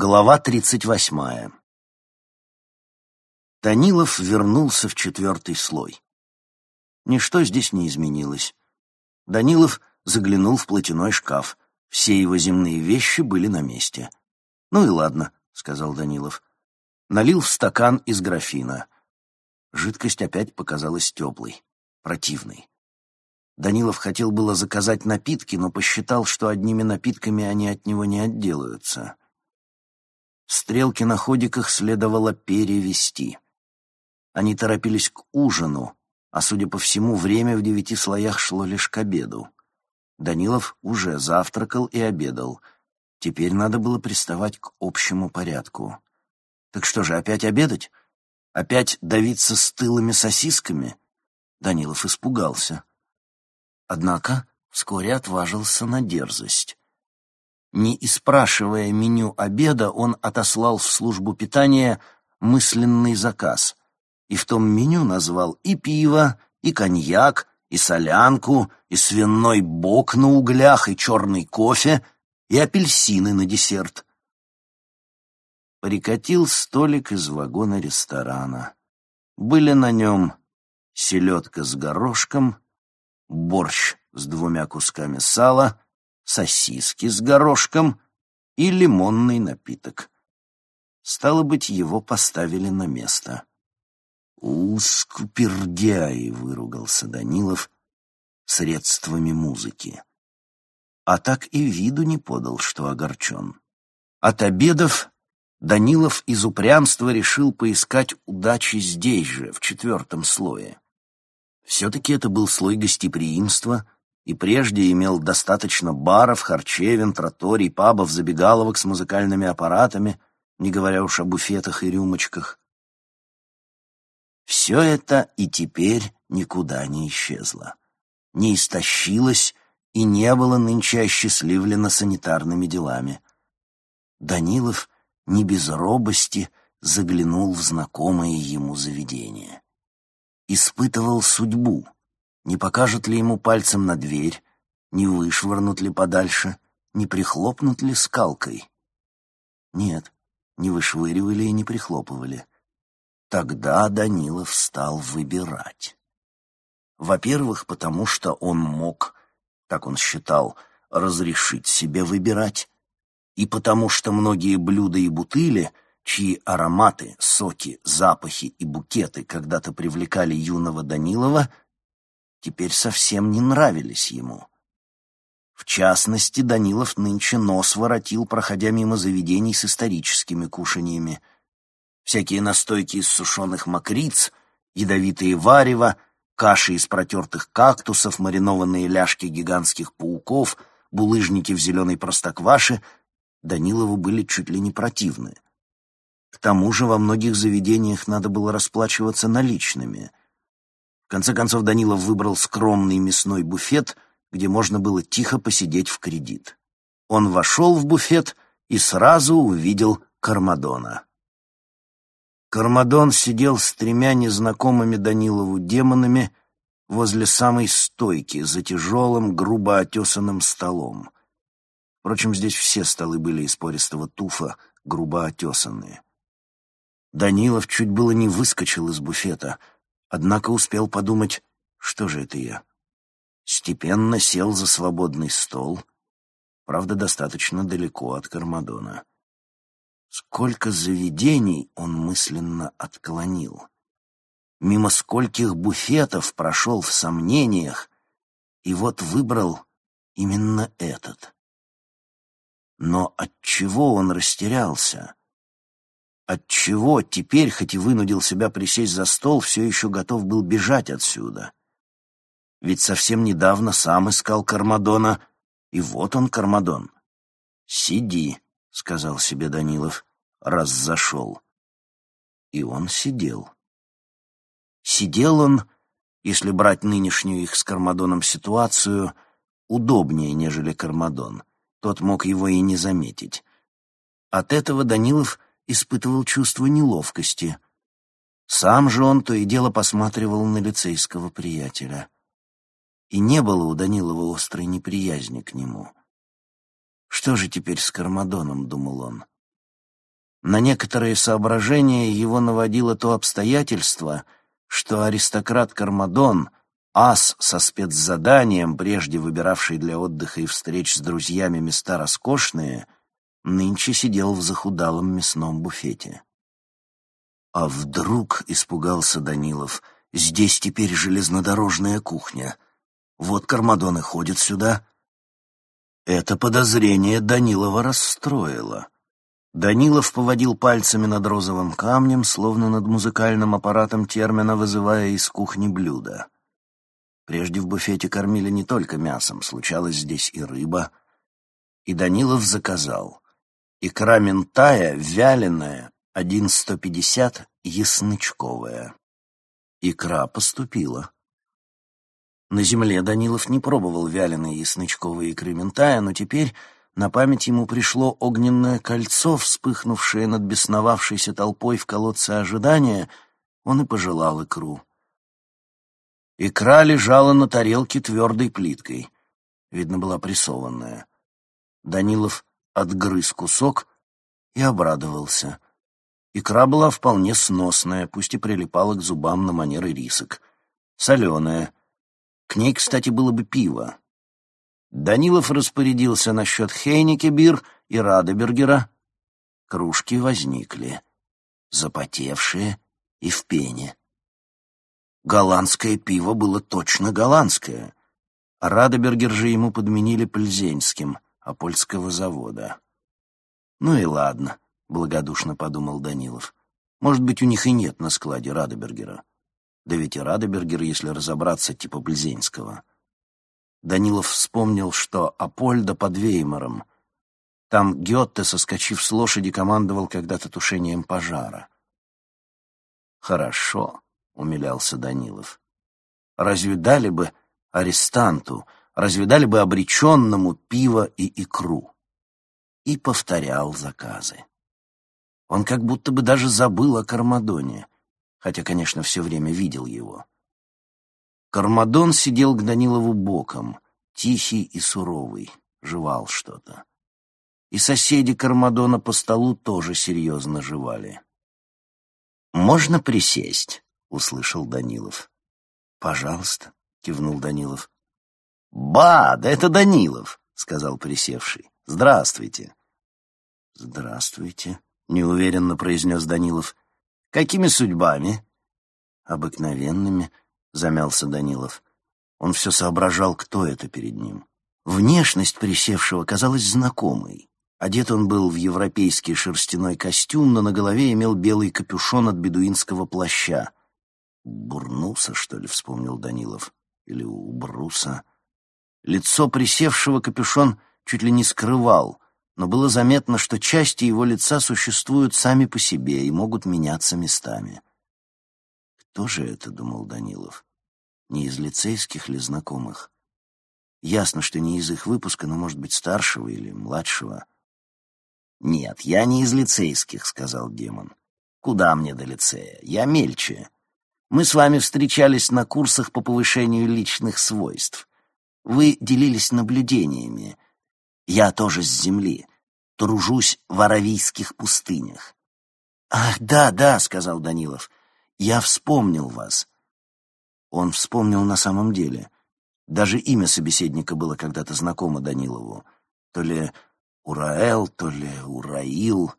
Глава тридцать восьмая. Данилов вернулся в четвертый слой. Ничто здесь не изменилось. Данилов заглянул в платяной шкаф. Все его земные вещи были на месте. «Ну и ладно», — сказал Данилов. Налил в стакан из графина. Жидкость опять показалась теплой, противной. Данилов хотел было заказать напитки, но посчитал, что одними напитками они от него не отделаются. Стрелки на ходиках следовало перевести. Они торопились к ужину, а, судя по всему, время в девяти слоях шло лишь к обеду. Данилов уже завтракал и обедал. Теперь надо было приставать к общему порядку. Так что же, опять обедать? Опять давиться стылыми сосисками? Данилов испугался. Однако вскоре отважился на дерзость. Не испрашивая меню обеда, он отослал в службу питания мысленный заказ и в том меню назвал и пиво, и коньяк, и солянку, и свиной бок на углях, и черный кофе, и апельсины на десерт. Прикатил столик из вагона ресторана. Были на нем селедка с горошком, борщ с двумя кусками сала, сосиски с горошком и лимонный напиток. Стало быть, его поставили на место. «У, скупердяи!» — выругался Данилов средствами музыки. А так и виду не подал, что огорчен. От обедов Данилов из упрямства решил поискать удачи здесь же, в четвертом слое. Все-таки это был слой гостеприимства, и прежде имел достаточно баров, харчевин, троторий, пабов, забегаловок с музыкальными аппаратами, не говоря уж о буфетах и рюмочках. Все это и теперь никуда не исчезло, не истощилось и не было нынче осчастливлено санитарными делами. Данилов не без робости заглянул в знакомое ему заведение. Испытывал судьбу, не покажут ли ему пальцем на дверь, не вышвырнут ли подальше, не прихлопнут ли скалкой. Нет, не вышвыривали и не прихлопывали — Тогда Данилов стал выбирать. Во-первых, потому что он мог, как он считал, разрешить себе выбирать, и потому что многие блюда и бутыли, чьи ароматы, соки, запахи и букеты когда-то привлекали юного Данилова, теперь совсем не нравились ему. В частности, Данилов нынче нос воротил, проходя мимо заведений с историческими кушаньями — всякие настойки из сушеных мокриц, ядовитые варево, каши из протертых кактусов, маринованные ляжки гигантских пауков, булыжники в зеленой простокваше Данилову были чуть ли не противны. К тому же во многих заведениях надо было расплачиваться наличными. Конце концов Данилов выбрал скромный мясной буфет, где можно было тихо посидеть в кредит. Он вошел в буфет и сразу увидел Кармадона. Кармадон сидел с тремя незнакомыми Данилову демонами возле самой стойки за тяжелым, грубо отесанным столом. Впрочем, здесь все столы были из пористого туфа, грубо отесанные. Данилов чуть было не выскочил из буфета, однако успел подумать, что же это я. Степенно сел за свободный стол, правда, достаточно далеко от Кармадона. Сколько заведений он мысленно отклонил. Мимо скольких буфетов прошел в сомнениях, и вот выбрал именно этот. Но от чего он растерялся? Отчего теперь, хоть и вынудил себя присесть за стол, все еще готов был бежать отсюда? Ведь совсем недавно сам искал Кармадона, и вот он, Кармадон. «Сиди», — сказал себе Данилов, — раз зашел. И он сидел. Сидел он, если брать нынешнюю их с Кармадоном ситуацию, удобнее, нежели Кармадон. Тот мог его и не заметить. От этого Данилов испытывал чувство неловкости. Сам же он то и дело посматривал на лицейского приятеля. И не было у Данилова острой неприязни к нему. Что же теперь с Кармадоном, думал он? На некоторые соображения его наводило то обстоятельство, что аристократ Кармадон, ас со спецзаданием, прежде выбиравший для отдыха и встреч с друзьями места роскошные, нынче сидел в захудалом мясном буфете. А вдруг, испугался Данилов, здесь теперь железнодорожная кухня. Вот Кармадон и ходит сюда. Это подозрение Данилова расстроило. Данилов поводил пальцами над розовым камнем, словно над музыкальным аппаратом термина, вызывая из кухни блюда. Прежде в буфете кормили не только мясом, случалось здесь и рыба. И Данилов заказал. Икра ментая, вяленая, один сто пятьдесят, яснычковая. Икра поступила. На земле Данилов не пробовал вяленые яснычковые икры ментая, но теперь на память ему пришло огненное кольцо, вспыхнувшее над бесновавшейся толпой в колодце ожидания, он и пожелал икру. Икра лежала на тарелке твердой плиткой. Видно, была прессованная. Данилов отгрыз кусок и обрадовался. Икра была вполне сносная, пусть и прилипала к зубам на манер рисок. Соленая. К ней, кстати, было бы пиво. Данилов распорядился насчет Хейнекебир и Радебергера. Кружки возникли, запотевшие и в пене. Голландское пиво было точно голландское, а Радебергер же ему подменили пользенским, Апольского завода. «Ну и ладно», — благодушно подумал Данилов. «Может быть, у них и нет на складе Радебергера. Да ведь и Радебергер, если разобраться, типа Пльзенского». Данилов вспомнил, что Апольда под Веймаром. Там Гетте, соскочив с лошади, командовал когда-то тушением пожара. «Хорошо», — умилялся Данилов. «Разве дали бы арестанту, разве дали бы обреченному пиво и икру?» И повторял заказы. Он как будто бы даже забыл о Кармадоне, хотя, конечно, все время видел его. Кармадон сидел к Данилову боком, тихий и суровый, жевал что-то. И соседи Кармадона по столу тоже серьезно жевали. «Можно присесть?» — услышал Данилов. «Пожалуйста», — кивнул Данилов. «Ба, да это Данилов», — сказал присевший. «Здравствуйте». «Здравствуйте», — неуверенно произнес Данилов. «Какими судьбами?» «Обыкновенными», — замялся Данилов. Он все соображал, кто это перед ним. Внешность присевшего казалась знакомой. Одет он был в европейский шерстяной костюм, но на голове имел белый капюшон от бедуинского плаща. «Бурнуса, что ли?» — вспомнил Данилов. «Или у Бруса?» Лицо присевшего капюшон чуть ли не скрывал, но было заметно, что части его лица существуют сами по себе и могут меняться местами. Кто же это, думал Данилов? Не из лицейских ли знакомых? Ясно, что не из их выпуска, но, может быть, старшего или младшего. «Нет, я не из лицейских», — сказал демон. «Куда мне до лицея? Я мельче. Мы с вами встречались на курсах по повышению личных свойств. Вы делились наблюдениями. Я тоже с земли. Тружусь в аравийских пустынях». «Ах, да, да», — сказал Данилов. Я вспомнил вас. Он вспомнил на самом деле. Даже имя собеседника было когда-то знакомо Данилову. То ли Ураэл, то ли Ураил.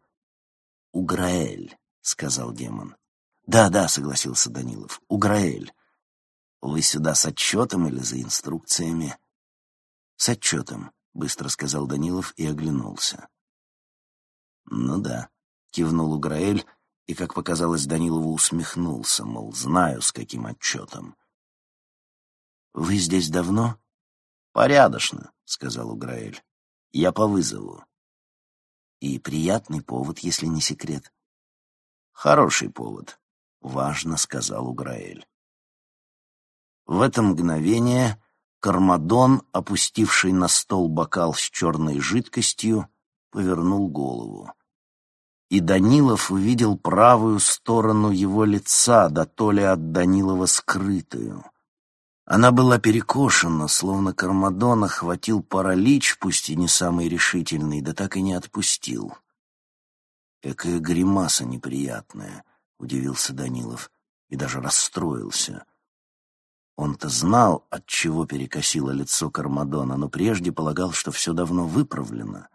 Уграэль, сказал демон. Да, да, согласился Данилов. Уграэль. Вы сюда с отчетом или за инструкциями? С отчетом, быстро сказал Данилов и оглянулся. Ну да, кивнул Уграэль и, как показалось, Данилову усмехнулся, мол, знаю, с каким отчетом. «Вы здесь давно?» «Порядочно», — сказал Уграэль. «Я по вызову». «И приятный повод, если не секрет». «Хороший повод», — важно сказал Уграэль. В это мгновение Кармадон, опустивший на стол бокал с черной жидкостью, повернул голову и Данилов увидел правую сторону его лица, да то ли от Данилова скрытую. Она была перекошена, словно Кармадон охватил паралич, пусть и не самый решительный, да так и не отпустил. Экая гримаса неприятная, удивился Данилов и даже расстроился. Он-то знал, от чего перекосило лицо Кармадона, но прежде полагал, что все давно выправлено.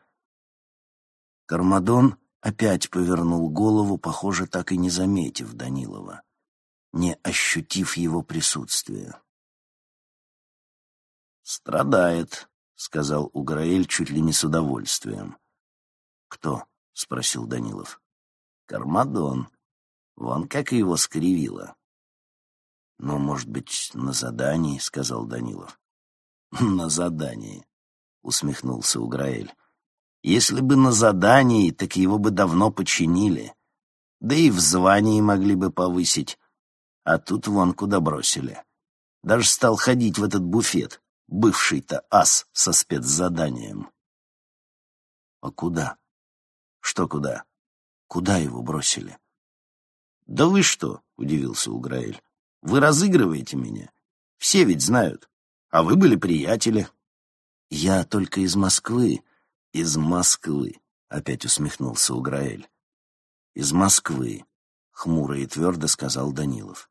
Кармадон опять повернул голову, похоже, так и не заметив Данилова, не ощутив его присутствия. «Страдает», — сказал Уграэль чуть ли не с удовольствием. «Кто?» — спросил Данилов. «Кармадон. Вон как его скривило». «Ну, может быть, на задании», — сказал Данилов. «На задании», — усмехнулся Уграэль. «Если бы на задании, так его бы давно починили. Да и в звании могли бы повысить. А тут вон куда бросили. Даже стал ходить в этот буфет, бывший-то ас со спецзаданием». «А куда? Что куда? Куда его бросили?» «Да вы что?» — удивился Уграэль. Вы разыгрываете меня. Все ведь знают. А вы были приятели. Я только из Москвы. Из Москвы, опять усмехнулся Уграэль. Из Москвы, хмуро и твердо сказал Данилов.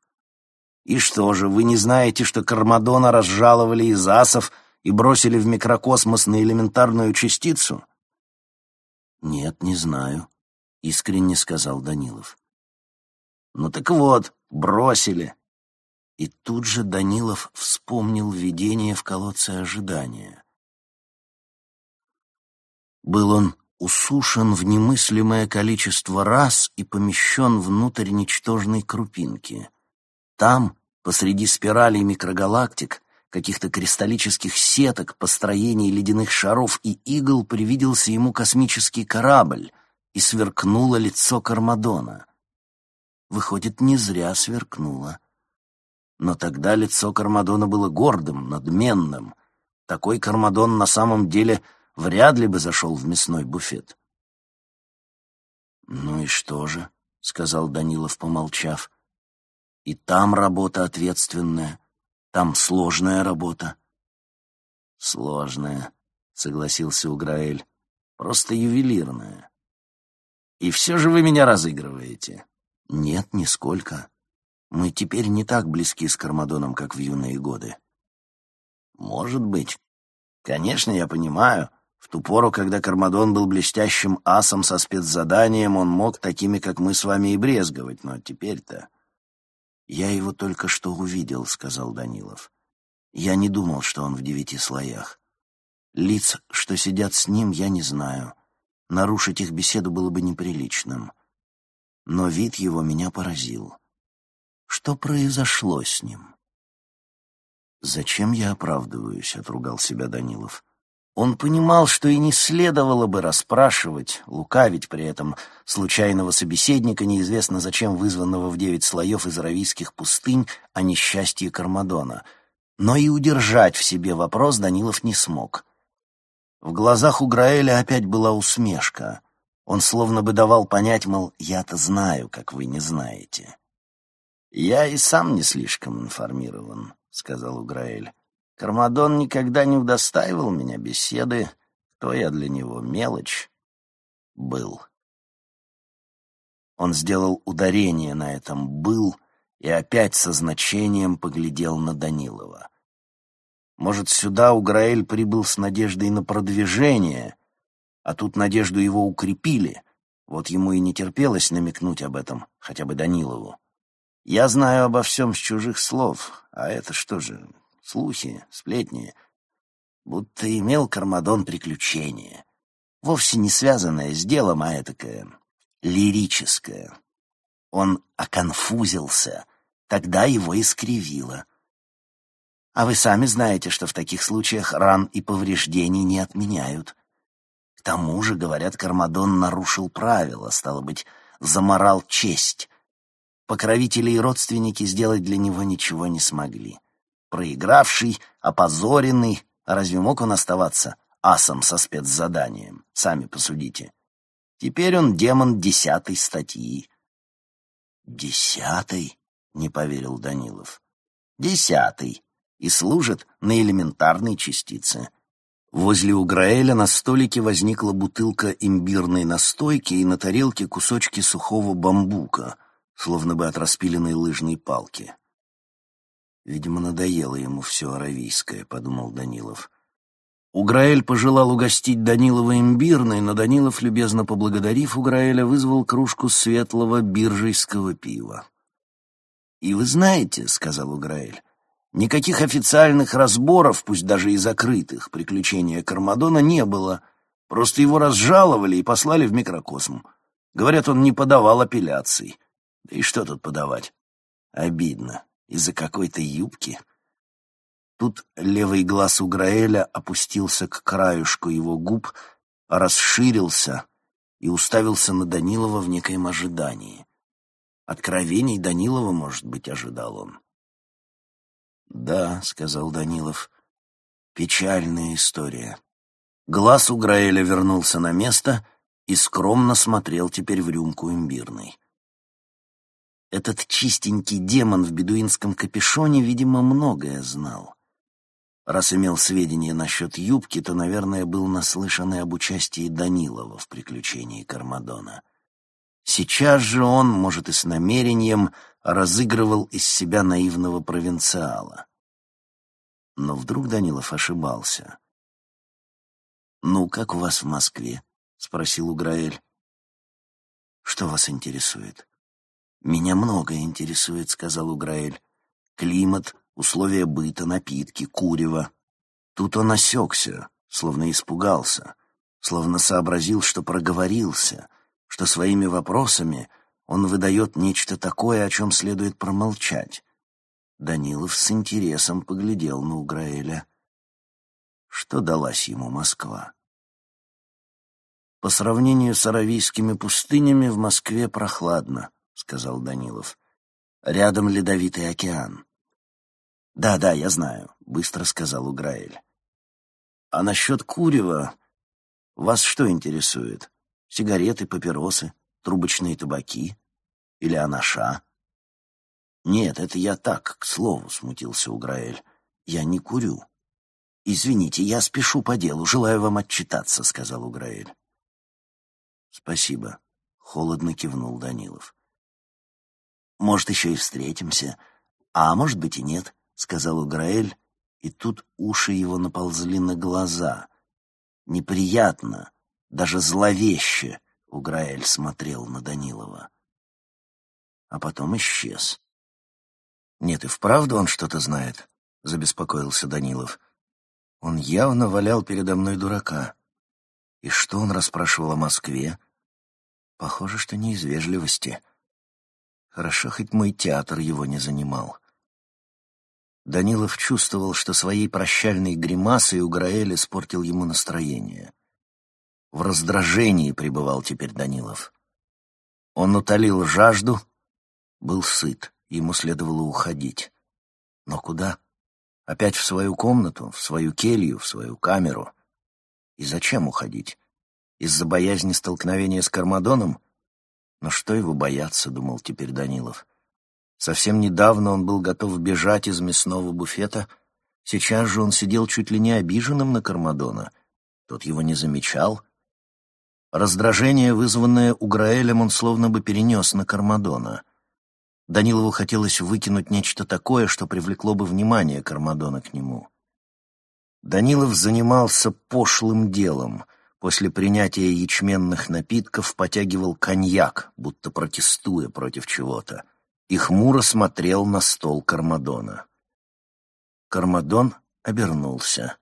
И что же, вы не знаете, что Кармадона разжаловали из асов и бросили в микрокосмос на элементарную частицу? Нет, не знаю, искренне сказал Данилов. Ну так вот, бросили. И тут же Данилов вспомнил видение в колодце ожидания. Был он усушен в немыслимое количество раз и помещен внутрь ничтожной крупинки. Там, посреди спиралей микрогалактик, каких-то кристаллических сеток, построений ледяных шаров и игл привиделся ему космический корабль, и сверкнуло лицо Кармадона. Выходит, не зря сверкнуло. Но тогда лицо Кармадона было гордым, надменным. Такой Кармадон на самом деле вряд ли бы зашел в мясной буфет. «Ну и что же?» — сказал Данилов, помолчав. «И там работа ответственная, там сложная работа». «Сложная», — согласился Уграэль, — «просто ювелирная». «И все же вы меня разыгрываете». «Нет, нисколько. Мы теперь не так близки с Кармадоном, как в юные годы. Может быть. Конечно, я понимаю. В ту пору, когда Кармадон был блестящим асом со спецзаданием, он мог такими, как мы с вами, и брезговать, но теперь-то... «Я его только что увидел», — сказал Данилов. «Я не думал, что он в девяти слоях. Лиц, что сидят с ним, я не знаю. Нарушить их беседу было бы неприличным. Но вид его меня поразил. Что произошло с ним? «Зачем я оправдываюсь?» — отругал себя Данилов. Он понимал, что и не следовало бы расспрашивать, лукавить при этом случайного собеседника, неизвестно зачем вызванного в девять слоев из аравийских пустынь о несчастье Кармадона. Но и удержать в себе вопрос Данилов не смог. В глазах у Граэля опять была усмешка. Он словно бы давал понять, мол, я-то знаю, как вы не знаете. «Я и сам не слишком информирован», — сказал Уграэль. «Кармадон никогда не удостаивал меня беседы, кто я для него, мелочь, был». Он сделал ударение на этом «был» и опять со значением поглядел на Данилова. Может, сюда Уграэль прибыл с надеждой на продвижение, а тут надежду его укрепили, вот ему и не терпелось намекнуть об этом хотя бы Данилову. Я знаю обо всем с чужих слов, а это что же, слухи, сплетни. Будто имел Кармадон приключение, вовсе не связанное с делом, а этакое лирическое. Он оконфузился, тогда его искривило. А вы сами знаете, что в таких случаях ран и повреждений не отменяют. К тому же, говорят, Кармадон нарушил правила, стало быть, заморал честь, Покровители и родственники сделать для него ничего не смогли. Проигравший, опозоренный, а разве мог он оставаться асом со спецзаданием? Сами посудите. Теперь он демон десятой статьи. «Десятой?» — не поверил Данилов. «Десятый. И служит на элементарной частице. Возле Уграэля на столике возникла бутылка имбирной настойки и на тарелке кусочки сухого бамбука, словно бы от распиленной лыжной палки. «Видимо, надоело ему все аравийское», — подумал Данилов. Уграэль пожелал угостить Данилова имбирной, но Данилов, любезно поблагодарив Уграэля, вызвал кружку светлого биржейского пива. «И вы знаете, — сказал Уграэль, — никаких официальных разборов, пусть даже и закрытых, приключения Кармадона не было. Просто его разжаловали и послали в микрокосм. Говорят, он не подавал апелляций. Да и что тут подавать? Обидно. Из-за какой-то юбки». Тут левый глаз у Граэля опустился к краюшку его губ, расширился и уставился на Данилова в некоем ожидании. Откровений Данилова, может быть, ожидал он. «Да», — сказал Данилов, — «печальная история». Глаз у Граэля вернулся на место и скромно смотрел теперь в рюмку имбирной. Этот чистенький демон в бедуинском капюшоне, видимо, многое знал. Раз имел сведения насчет юбки, то, наверное, был наслышан и об участии Данилова в приключении Кармадона. Сейчас же он, может, и с намерением, разыгрывал из себя наивного провинциала. Но вдруг Данилов ошибался. «Ну, как у вас в Москве?» — спросил Уграэль. «Что вас интересует?» «Меня многое интересует», — сказал Уграэль. «Климат, условия быта, напитки, курева. Тут он осекся, словно испугался, словно сообразил, что проговорился, что своими вопросами он выдает нечто такое, о чем следует промолчать. Данилов с интересом поглядел на Уграэля. Что далась ему Москва? «По сравнению с аравийскими пустынями в Москве прохладно», — сказал Данилов. «Рядом ледовитый океан. «Да, да, я знаю», — быстро сказал Уграэль. «А насчет курева вас что интересует? Сигареты, папиросы, трубочные табаки? Или анаша?» «Нет, это я так, к слову», — смутился Уграэль. «Я не курю». «Извините, я спешу по делу, желаю вам отчитаться», — сказал Уграэль. «Спасибо», — холодно кивнул Данилов. «Может, еще и встретимся, а может быть и нет». — сказал Уграэль, и тут уши его наползли на глаза. Неприятно, даже зловеще Уграэль смотрел на Данилова. А потом исчез. «Нет, и вправду он что-то знает», — забеспокоился Данилов. «Он явно валял передо мной дурака. И что он расспрашивал о Москве? Похоже, что не из вежливости. Хорошо, хоть мой театр его не занимал». Данилов чувствовал, что своей прощальной гримасой Уграэль испортил ему настроение. В раздражении пребывал теперь Данилов. Он утолил жажду, был сыт, ему следовало уходить. Но куда? Опять в свою комнату, в свою келью, в свою камеру. И зачем уходить? Из-за боязни столкновения с Кармадоном? Но что его бояться, думал теперь Данилов. Совсем недавно он был готов бежать из мясного буфета, сейчас же он сидел чуть ли не обиженным на Кармадона. Тот его не замечал. Раздражение, вызванное Уграэлем, он словно бы перенес на Кармадона. Данилову хотелось выкинуть нечто такое, что привлекло бы внимание Кармадона к нему. Данилов занимался пошлым делом. После принятия ячменных напитков потягивал коньяк, будто протестуя против чего-то и хмуро смотрел на стол Кармадона. Кармадон обернулся.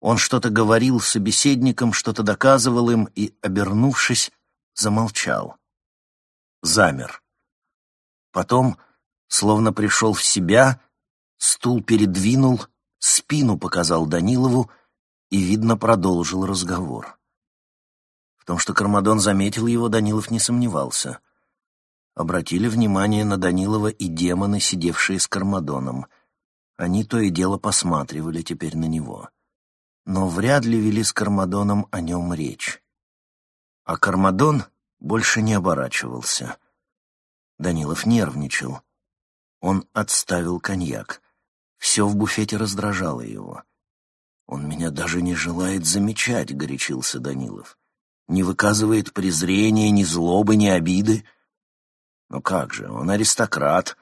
Он что-то говорил собеседникам, что-то доказывал им и, обернувшись, замолчал. Замер. Потом, словно пришел в себя, стул передвинул, спину показал Данилову и, видно, продолжил разговор. В том, что Кармадон заметил его, Данилов не сомневался обратили внимание на Данилова и демоны, сидевшие с Кармадоном. Они то и дело посматривали теперь на него. Но вряд ли вели с Кармадоном о нем речь. А Кармадон больше не оборачивался. Данилов нервничал. Он отставил коньяк. Все в буфете раздражало его. «Он меня даже не желает замечать», — горячился Данилов. «Не выказывает презрения, ни злобы, ни обиды. Но как же, он аристократ,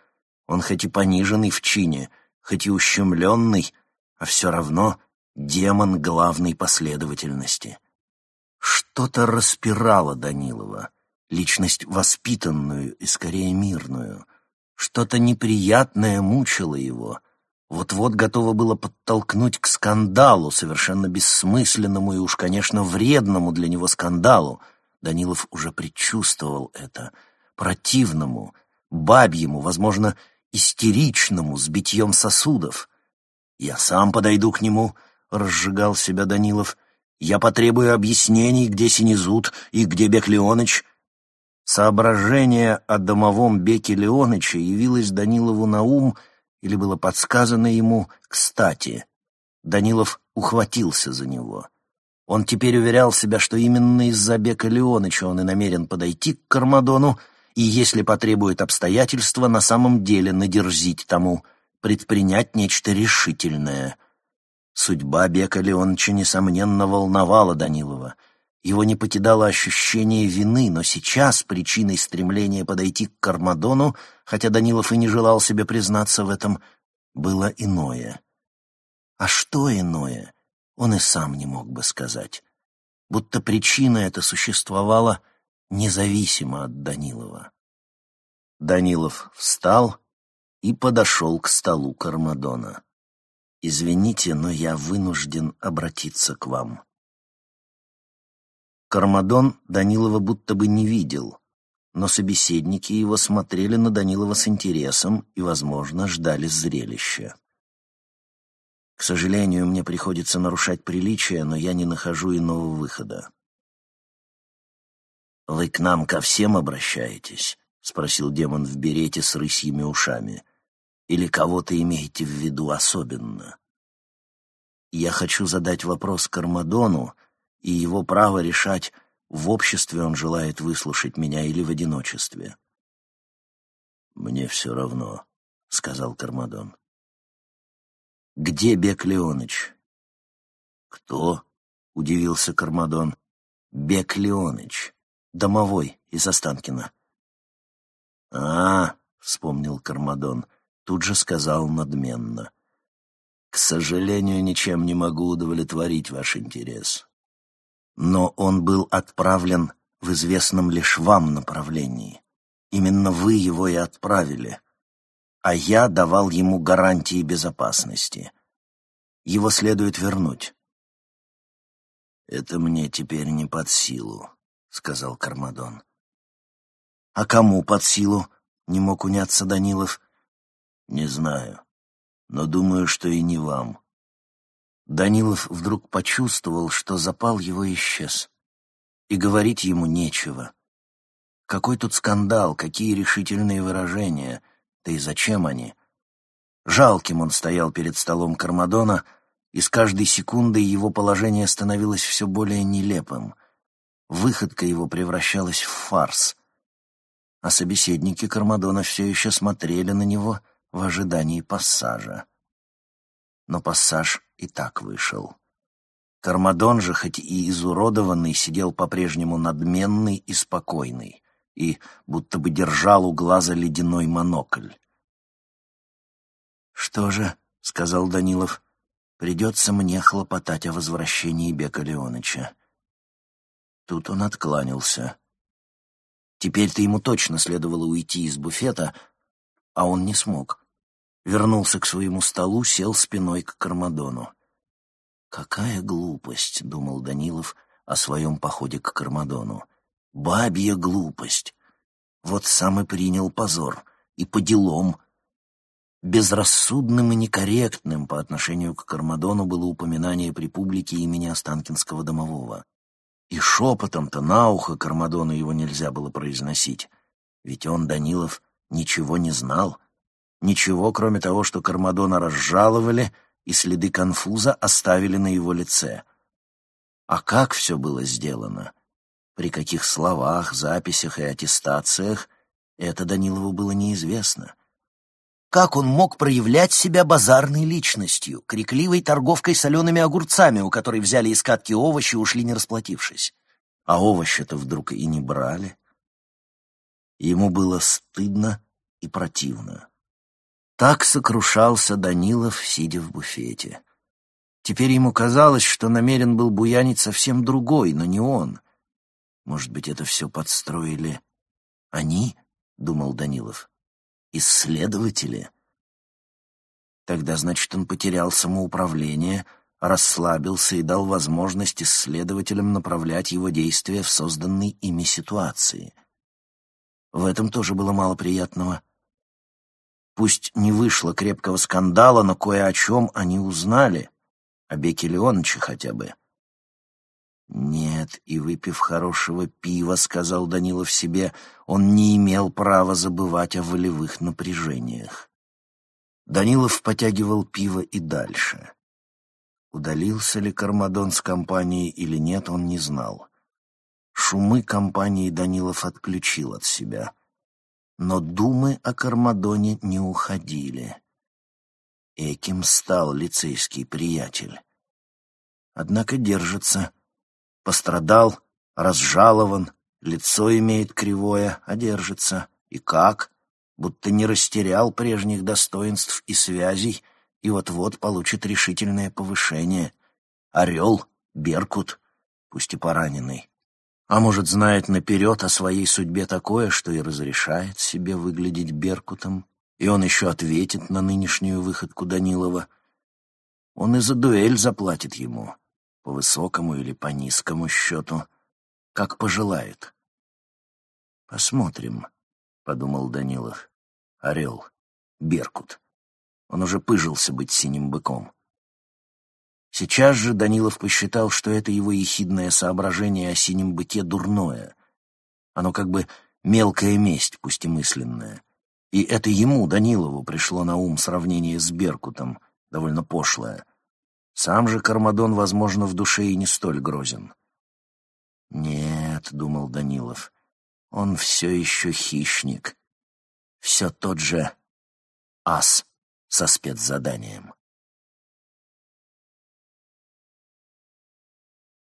он хоть и пониженный в чине, хоть и ущемленный, а все равно демон главной последовательности». Что-то распирало Данилова, личность воспитанную и скорее мирную. Что-то неприятное мучило его — вот-вот готово было подтолкнуть к скандалу, совершенно бессмысленному и уж, конечно, вредному для него скандалу. Данилов уже предчувствовал это. Противному, бабьему, возможно, истеричному, с битьем сосудов. «Я сам подойду к нему», — разжигал себя Данилов. «Я потребую объяснений, где Синезут и где Бек Леоныч». Соображение о домовом Беке Леоныче явилось Данилову на ум — или было подсказано ему «кстати». Данилов ухватился за него. Он теперь уверял себя, что именно из-за Бека Леоныча он и намерен подойти к Кармадону и, если потребует обстоятельства, на самом деле надерзить тому, предпринять нечто решительное. Судьба Бека Леоныча, несомненно, волновала Данилова — его не покидало ощущение вины, но сейчас причиной стремления подойти к Кармадону, хотя Данилов и не желал себе признаться в этом, было иное. А что иное, он и сам не мог бы сказать. Будто причина эта существовала независимо от Данилова. Данилов встал и подошел к столу Кармадона. «Извините, но я вынужден обратиться к вам». Кармадон Данилова будто бы не видел, но собеседники его смотрели на Данилова с интересом и, возможно, ждали зрелища. К сожалению, мне приходится нарушать приличия, но я не нахожу иного выхода. «Вы к нам ко всем обращаетесь?» — спросил демон в берете с рысьими ушами. «Или кого-то имеете в виду особенно?» «Я хочу задать вопрос Кармадону, и его право решать, в обществе он желает выслушать меня или в одиночестве. «Мне все равно», — сказал Кармадон. «Где Бек Леоныч?» «Кто?» — удивился Кармадон. «Бек Леоныч, домовой из Останкина». «А, — вспомнил Кармадон, тут же сказал надменно. «К сожалению, ничем не могу удовлетворить ваш интерес но он был отправлен в известном лишь вам направлении. Именно вы его и отправили, а я давал ему гарантии безопасности. Его следует вернуть. «Это мне теперь не под силу», — сказал Кармадон. «А кому под силу?» — не мог уняться Данилов. «Не знаю, но думаю, что и не вам. Данилов вдруг почувствовал, что запал его исчез. И говорить ему нечего. Какой тут скандал, какие решительные выражения, да и зачем они? Жалким он стоял перед столом Кармадона, и с каждой секундой его положение становилось все более нелепым. Выходка его превращалась в фарс. А собеседники Кармадона все еще смотрели на него в ожидании пассажа но пассаж и так вышел. Кармадон же, хоть и изуродованный, сидел по-прежнему надменный и спокойный, и будто бы держал у глаза ледяной монокль. «Что же», — сказал Данилов, — «придется мне хлопотать о возвращении Бека Леоныча». Тут он откланялся. Теперь-то ему точно следовало уйти из буфета, а он не смог вернулся к своему столу, сел спиной к Кармадону. «Какая глупость!» — думал Данилов о своем походе к Кармадону. «Бабья глупость! Вот сам и принял позор, и по делам!» Безрассудным и некорректным по отношению к Кармадону было упоминание при публике имени Останкинского домового. И шепотом-то на ухо Кармадону его нельзя было произносить, ведь он, Данилов, ничего не знал — Ничего, кроме того, что Кармадона разжаловали и следы конфуза оставили на его лице. А как все было сделано? При каких словах, записях и аттестациях это Данилову было неизвестно. Как он мог проявлять себя базарной личностью, крикливой торговкой солеными огурцами, у которой взяли из катки овощи и ушли не расплатившись? А овощи-то вдруг и не брали. Ему было стыдно и противно. Так сокрушался Данилов, сидя в буфете. Теперь ему казалось, что намерен был буянить совсем другой, но не он. Может быть, это все подстроили они, — думал Данилов, — исследователи. Тогда, значит, он потерял самоуправление, расслабился и дал возможность исследователям направлять его действия в созданной ими ситуации. В этом тоже было мало приятного. Пусть не вышло крепкого скандала, но кое о чем они узнали, о Беке Леоновиче хотя бы. «Нет, и выпив хорошего пива, — сказал Данилов себе, — он не имел права забывать о волевых напряжениях». Данилов потягивал пиво и дальше. Удалился ли Кармадон с компанией или нет, он не знал. Шумы компании Данилов отключил от себя — но думы о Кармадоне не уходили. Эким стал лицейский приятель. Однако держится. Пострадал, разжалован, лицо имеет кривое, а держится. И как? Будто не растерял прежних достоинств и связей, и вот-вот получит решительное повышение. Орел, Беркут, пусть и пораненный. А может, знает наперед о своей судьбе такое, что и разрешает себе выглядеть Беркутом, и он еще ответит на нынешнюю выходку Данилова. Он и за дуэль заплатит ему, по высокому или по низкому счету, как пожелает. «Посмотрим», — подумал Данилов. «Орел, Беркут. Он уже пыжился быть синим быком. Сейчас же Данилов посчитал, что это его ехидное соображение о синем быке дурное. Оно как бы мелкая месть, пусть и мысленная. И это ему, Данилову, пришло на ум сравнение с Беркутом, довольно пошлое. Сам же Кармадон, возможно, в душе и не столь грозен. «Нет», — думал Данилов, — «он все еще хищник. Все тот же ас со спецзаданием».